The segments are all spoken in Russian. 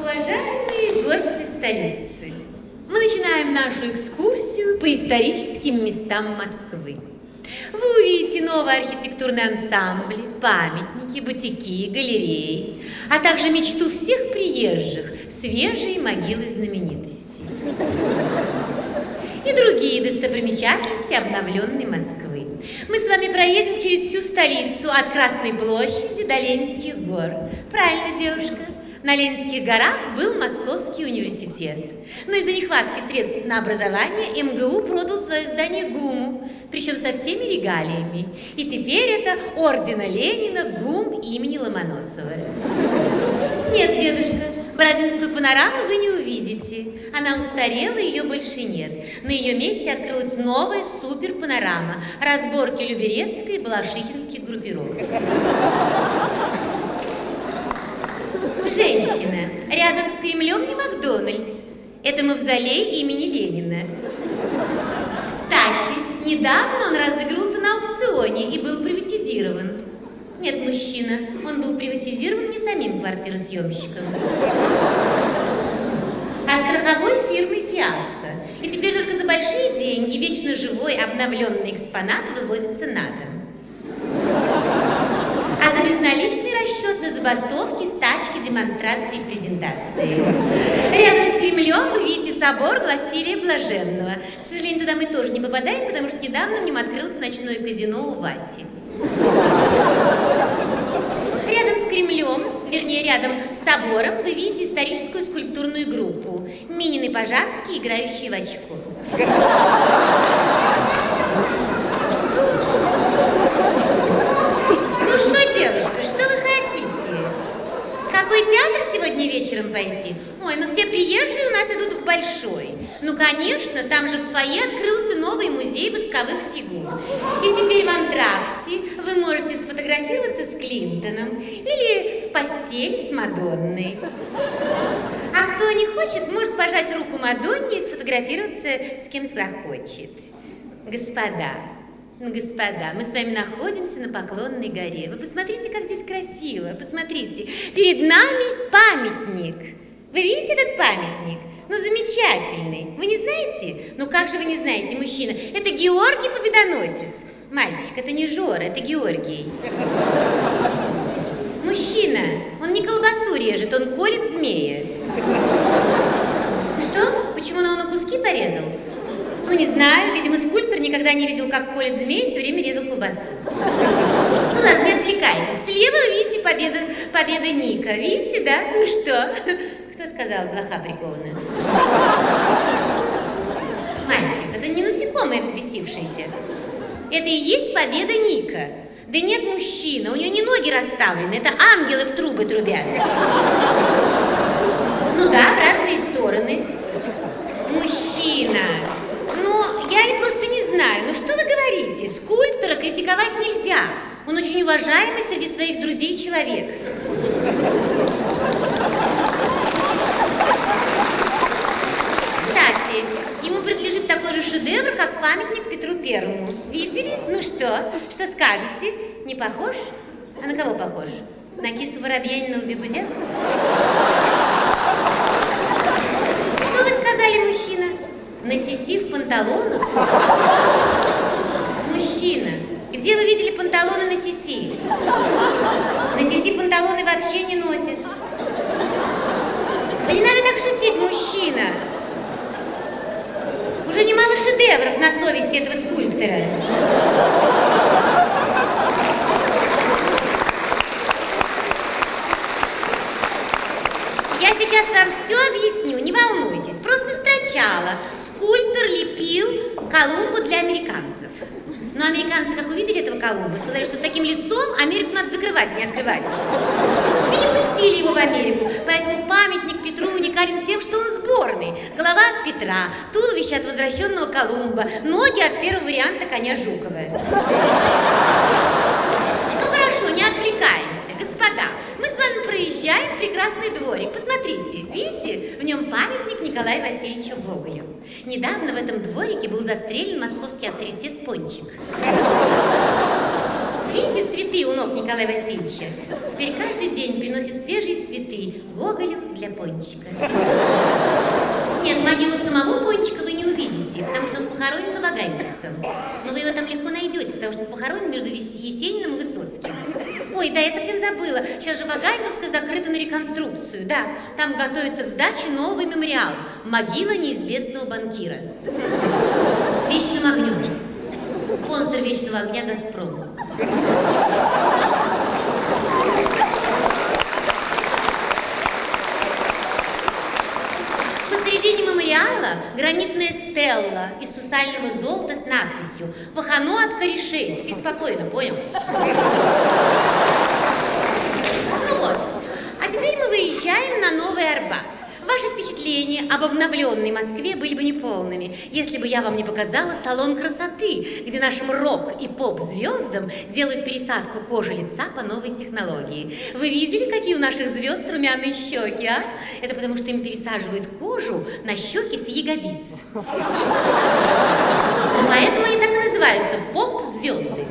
Уважаемые гости столицы, мы начинаем нашу экскурсию по историческим местам Москвы. Вы увидите новые архитектурные ансамбли, памятники, бутики, галереи, а также мечту всех приезжих – свежие могилы знаменитостей. И другие достопримечательности обновленной Москвы. Мы с вами проедем через всю столицу от Красной площади до Ленинских гор. Правильно, девушка? На Ленинских горах был Московский университет. Но из-за нехватки средств на образование МГУ продал свое здание ГУМу, причем со всеми регалиями. И теперь это ордена Ленина ГУМ имени Ломоносова. Нет, дедушка, Бородинскую панораму вы не увидите. Она устарела, ее больше нет. На ее месте открылась новая супер-панорама. Разборки Люберецкой и Балашихинских группировок. Женщина. Рядом с Кремлем не Макдональдс. Это мавзолей имени Ленина. Кстати, недавно он разыгрывался на аукционе и был приватизирован. Нет, мужчина, он был приватизирован не самим квартиросъемщиком, а страховой фирмой «Фиаско». И теперь только за большие деньги вечно живой обновленный экспонат вывозится на дом а за безналичный расчет на забастовки, стачки, демонстрации и презентации. Рядом с Кремлем вы видите собор Василия Блаженного. К сожалению, туда мы тоже не попадаем, потому что недавно в нем открылось ночное казино у Васи. Рядом с Кремлем, вернее, рядом с собором, вы видите историческую скульптурную группу Минин и Пожарский, играющие в очко. Вечером пойти? Ой, ну все приезжие у нас идут в Большой. Ну, конечно, там же в фойе открылся новый музей восковых фигур. И теперь в антракте вы можете сфотографироваться с Клинтоном или в постель с Мадонной. А кто не хочет, может пожать руку Мадонне и сфотографироваться с кем захочет. Господа, господа, мы с вами находимся на Поклонной горе. Вы посмотрите, как здесь красиво. Посмотрите, перед нами памятник. Вы видите этот памятник? Ну, замечательный. Вы не знаете? Ну, как же вы не знаете, мужчина? Это Георгий Победоносец. Мальчик, это не Жора, это Георгий. Мужчина, он не колбасу режет, он колет змея. Что? Почему он на куски порезал? Ну, не знаю, видимо, скульптор никогда не видел, как колет змей, все время резал колбасу. Ну ладно, не отвлекайтесь. Слева видите победа, победа Ника. Видите, да? Ну что? Кто сказал, блоха прикована? Мальчик, это не насекомое взбесившееся. Это и есть победа Ника. Да нет, мужчина, у нее не ноги расставлены, это ангелы в трубы трубят. Ну да, в разные стороны. Мужчина, я просто не знаю. Ну что вы говорите? Скульптора критиковать нельзя. Он очень уважаемый среди своих друзей человек. Кстати, ему принадлежит такой же шедевр, как памятник Петру Первому. Видели? Ну что? Что скажете? Не похож? А на кого похож? На кису Воробьянина в бегуде? Что вы сказали, мужчина? На сиси в панталонах? Мужчина, где вы видели панталоны на сиси? На сиси панталоны вообще не носят. Да не надо так шутить, мужчина. Уже немало шедевров на совести этого скульптора. Я сейчас вам все объясню, не волнуйтесь. Просто сначала скульптор лепил Колумбу для американцев. Но американцы, как увидели этого Колумба, сказали, что таким лицом Америку надо закрывать, а не открывать. И не пустили его в Америку. Поэтому памятник Петру уникален тем, что он сборный. Голова от Петра, туловище от возвращенного Колумба, ноги от первого варианта коня Жукова. Ну хорошо, не отвлекаемся. Господа, мы с вами проезжаем прекрасный дворик. Посмотрите, видите, в нем памятник Николаю Васильевичу Гоголю. Недавно в этом дворике был застрелен московский авторитет Пончик. Видите цветы у ног Николая Васильевича? Теперь каждый день приносит свежие цветы Гоголю для Пончика. Нет, могилу самого Пончика вы не увидите, потому что он похоронен на Ваганьковском. Но вы его там легко найдете, потому что он похоронен между Есениным и Высоцким. Ой, да, я совсем забыла. Сейчас же Ваганьковская закрыта на реконструкцию. Да, там готовится к сдаче новый мемориал. Могила неизвестного банкира. С вечным огнем. Спонсор вечного огня «Газпром». Посередине мемориала гранитная стелла из сусального золота с надписью «Пахано от корешей». Спи спокойно, понял? Ну вот, а теперь мы выезжаем на Новый Арбат. Ваши впечатления об обновленной Москве были бы неполными, если бы я вам не показала салон красоты, где нашим рок- и поп-звездам делают пересадку кожи лица по новой технологии. Вы видели, какие у наших звезд румяные щеки, а? Это потому, что им пересаживают кожу на щеки с ягодиц. Ну, поэтому они так и называются поп-звезды.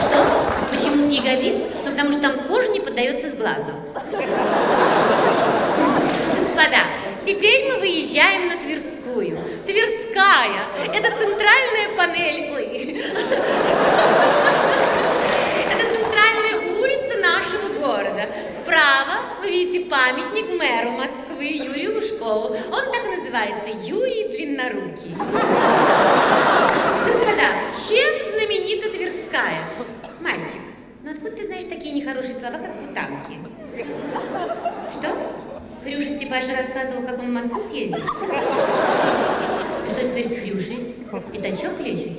Что? Почему с ягодиц? Ну, потому что там кожа не поддается с глазу. Господа, теперь мы выезжаем на Тверскую. Тверская – это центральная панель. Ой. Это центральная улица нашего города. Справа вы видите памятник мэру Москвы Юрию Лужкову. Он так называется – Юрий Длиннорукий. Господа, чем знаменита Тверская? Мальчик, ну откуда ты знаешь такие нехорошие слова, как путанки? Что? Хрюша Степаша рассказывал, как он в Москву съездил. Что теперь с Хрюшей? Пятачок лечит?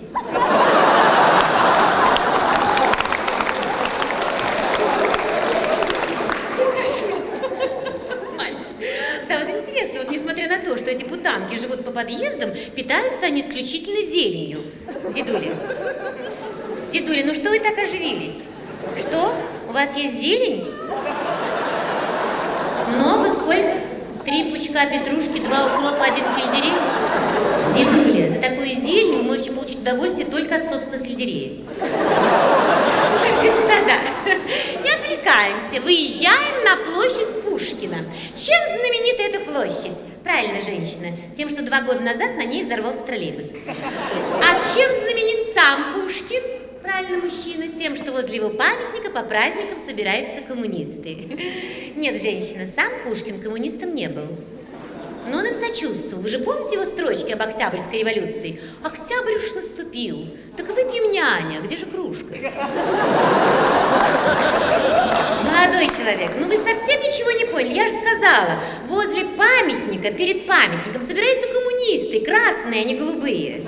Путанки живут по подъездам, питаются они исключительно зеленью. Дедуля, дедуля, ну что вы так оживились? Что? У вас есть зелень? Много? Сколько? Три пучка петрушки, два укропа, один сельдерей? Дедуля, за такую зелень вы можете получить удовольствие только от собственного сельдерея. Господа, не отвлекаемся. Выезжаем на площадь Пушкина. Чем знаменита эта площадь? Правильно, женщина. Тем, что два года назад на ней взорвался троллейбус. А чем знаменит сам Пушкин? Правильно, мужчина, тем, что возле его памятника по праздникам собираются коммунисты. Нет, женщина, сам Пушкин коммунистом не был. Но он им сочувствовал. Вы же помните его строчки об Октябрьской революции? Октябрь уж наступил. Так выпьем, няня, где же кружка? Молодой человек, ну вы совсем ничего не поняли. Я же сказала, возле памятника, перед памятником собираются коммунисты, красные, а не голубые.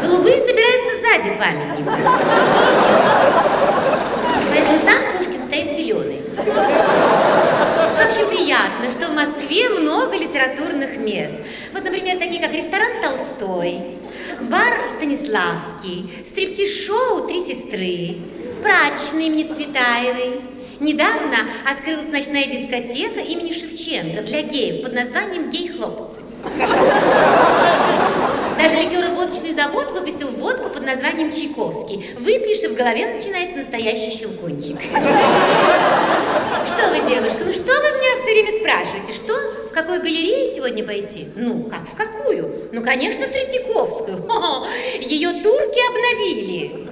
Голубые собираются сзади памятника. Поэтому сам Пушкин стоит зеленый. Вообще приятно, что в Москве много литературных мест. Вот, например, такие как ресторан Толстой, бар Станиславский, стриптиз-шоу «Три сестры», прачечная имени Цветаевой. Недавно открылась ночная дискотека имени Шевченко для геев под названием «Гей-хлопцы». Даже ликероводочный завод выпустил водку названием Чайковский. Выпьешь, и в голове начинается настоящий щелкунчик. Что вы, девушка, ну что вы меня все время спрашиваете? Что? В какой галерее сегодня пойти? Ну, как в какую? Ну, конечно, в Третьяковскую. Ее турки обновили.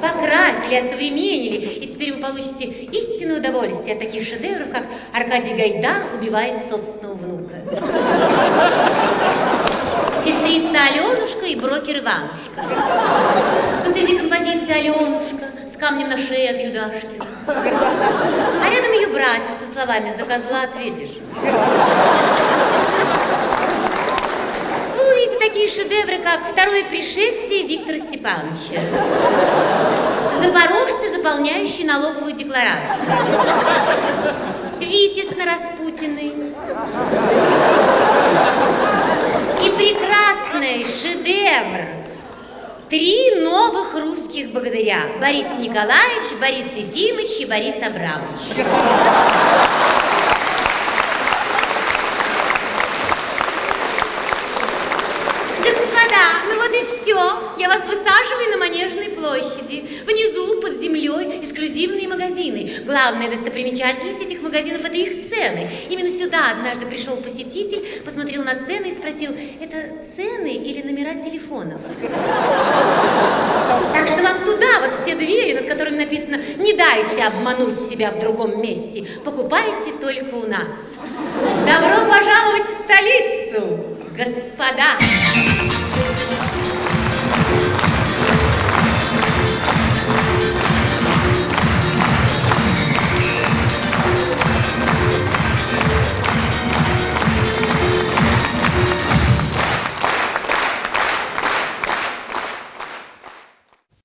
Покрасили, осовременили, и теперь вы получите истинное удовольствие от таких шедевров, как Аркадий Гайдар убивает собственного внука. Сестрица Аленушка и брокер Иванушка. Посреди композиции Аленушка с камнем на шее от Юдашкина. А рядом ее братец со словами «За козла ответишь». Вы увидите такие шедевры, как «Второе пришествие Виктора Степановича», «Запорожцы, заполняющие налоговую декларацию», «Витязь на Распутиной», и прекрасный шедевр Три новых русских богатыря. Борис Николаевич, Борис Ефимович и Борис Абрамович. Господа, ну вот и и все. Я вас высаживаю на Манежной площади. Внизу, под землей, эксклюзивные магазины. Главная достопримечательность этих магазинов – это их цены. Именно сюда однажды пришел посетитель, посмотрел на цены и спросил, это цены или номера телефонов? Так что вам туда, вот в те двери, над которыми написано «Не дайте обмануть себя в другом месте, покупайте только у нас». Добро пожаловать в столицу, господа!